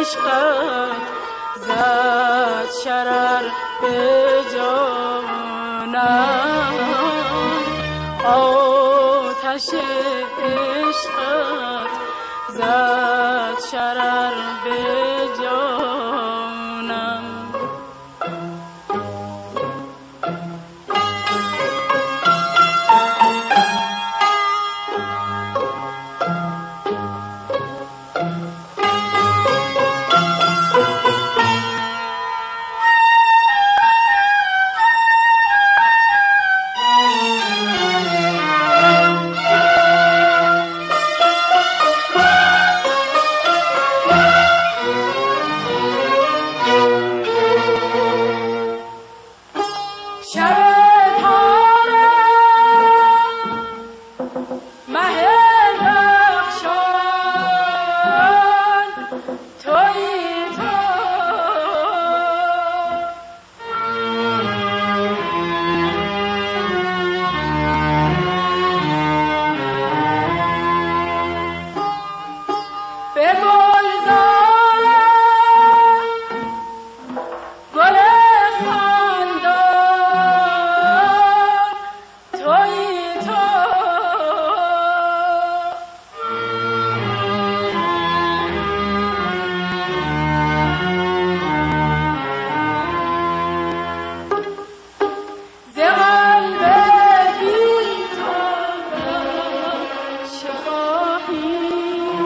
عشقت زد شرر به جانم. آتش عشقت زد شرر به Shout